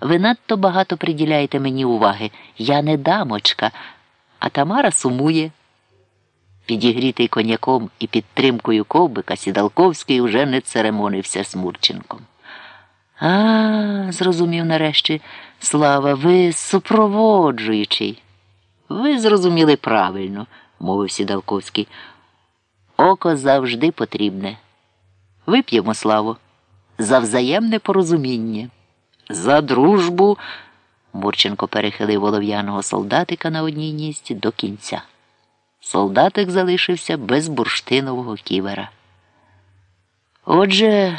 Ви надто багато приділяєте мені уваги. Я не дамочка, а Тамара сумує. Підігрітий коньяком і підтримкою ковбика Сідалковський уже не церемонився з Мурченком. А, зрозумів нарешті Слава, ви супроводжуючий. Ви зрозуміли правильно, мовив Сідалковський. Око завжди потрібне. Вип'ємо славу, за взаємне порозуміння, за дружбу. Мурченко перехилив волов'яного солдатика на одній ністі до кінця. Солдатик залишився без бурштинового ківера. Отже,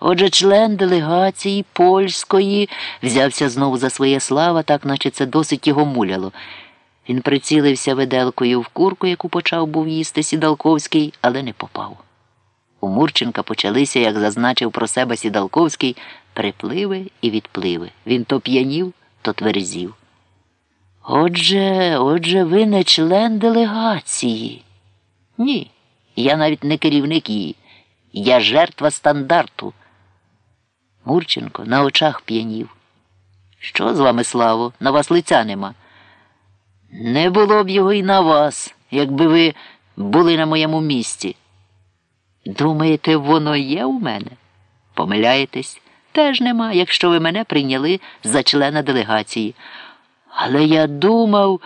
отже, член делегації польської взявся знову за своє слава, так наче це досить його муляло. Він прицілився виделкою в курку, яку почав був їсти Сідалковський, але не попав. У Мурченка почалися, як зазначив про себе Сідалковський, припливи і відпливи. Він то п'янів, то тверзів. Отже, отже, ви не член делегації. Ні, я навіть не керівник її. Я жертва стандарту. Мурченко на очах п'янів. Що з вами, Славо? На вас лиця нема. Не було б його і на вас, якби ви були на моєму місці. Думаєте, воно є у мене? Помиляєтесь, теж нема, якщо ви мене прийняли за члена делегації. Але я думав,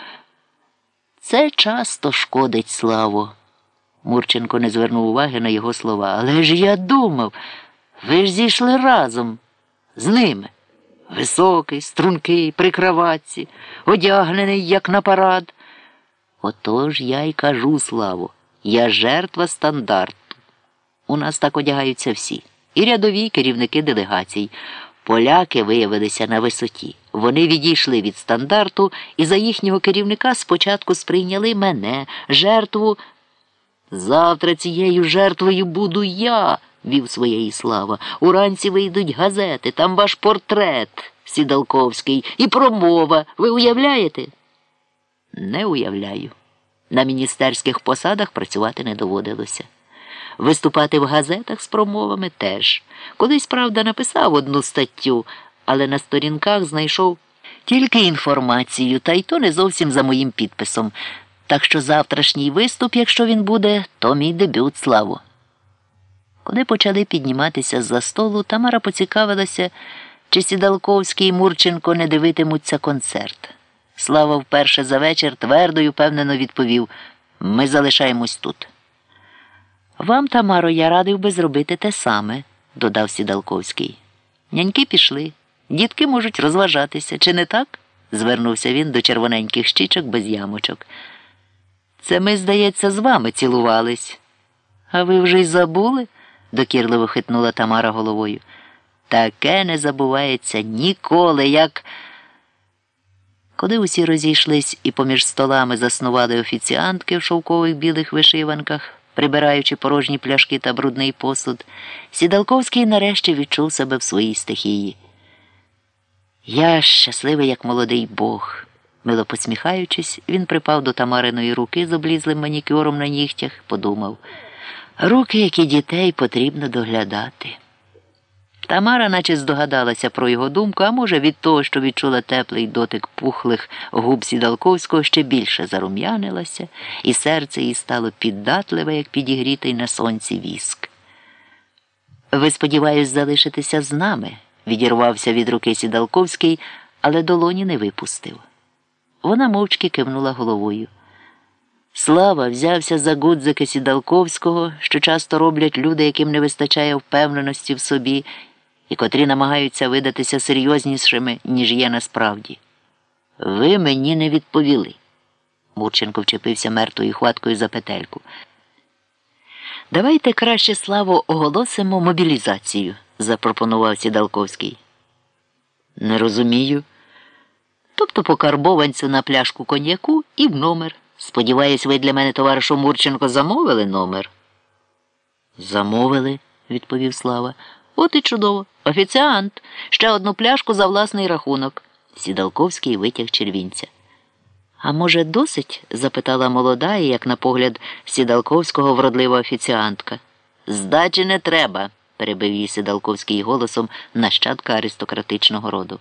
це часто шкодить славу. Мурченко не звернув уваги на його слова. Але ж я думав, ви ж зійшли разом з ними. Високий, стрункий, при краватці, одягнений, як на парад. Отож я й кажу, Славу, я жертва стандарту. У нас так одягаються всі. І рядові керівники делегацій. Поляки виявилися на висоті. Вони відійшли від стандарту і за їхнього керівника спочатку сприйняли мене, жертву. Завтра цією жертвою буду я, вів своєї слава. Уранці вийдуть газети, там ваш портрет, Сідалковський, і промова. Ви уявляєте? Не уявляю. На міністерських посадах працювати не доводилося. Виступати в газетах з промовами теж. Колись, правда, написав одну статтю, але на сторінках знайшов тільки інформацію, та й то не зовсім за моїм підписом. Так що завтрашній виступ, якщо він буде, то мій дебют славу. Коли почали підніматися з за столу, Тамара поцікавилася, чи Сідалковський і Мурченко не дивитимуться концерт. Слава вперше за вечір твердо й упевнено відповів ми залишаємось тут. Вам, Тамаро, я радив би зробити те саме, додав Сідалковський. Няньки пішли. Дітки можуть розважатися, чи не так? звернувся він до червоненьких щічок без ямочок. Це ми, здається, з вами цілувались. А ви вже й забули? докірливо хитнула Тамара головою. Таке не забувається ніколи, як. Коли усі розійшлись і поміж столами заснували офіціантки в шовкових білих вишиванках, прибираючи порожні пляшки та брудний посуд, Сідалковський нарешті відчув себе в своїй стихії. Я щасливий, як молодий Бог. Мило посміхаючись, він припав до Тамариної руки з облізлим манікюром на нігтях, подумав руки, які дітей потрібно доглядати. Тамара наче здогадалася про його думку, а може, від того, що відчула теплий дотик пухлих губ Сідалковського, ще більше зарум'янилася, і серце їй стало піддатливе, як підігрітий на сонці віск. Ви, сподіваюсь, залишитися з нами, відірвався від руки Сідалковський, але долоні не випустив. Вона мовчки кивнула головою. Слава взявся за гудзики Сідалковського, що часто роблять люди, яким не вистачає впевненості в собі і котрі намагаються видатися серйознішими, ніж є насправді. Ви мені не відповіли. Мурченко вчепився мертвою хваткою за петельку. Давайте краще славу оголосимо мобілізацію, запропонував Сідалковський. Не розумію. Тобто по карбованцю на пляшку коньяку і в номер. Сподіваюсь, ви для мене, товаришу Мурченко, замовили номер? Замовили, відповів Слава. От і чудово. Офіціант. Ще одну пляшку за власний рахунок. Сідалковський витяг червінця. А може, досить? запитала молода як на погляд, сідалковського вродлива офіціантка. Здачі не треба, перебив її сідалковський голосом нащадка аристократичного роду.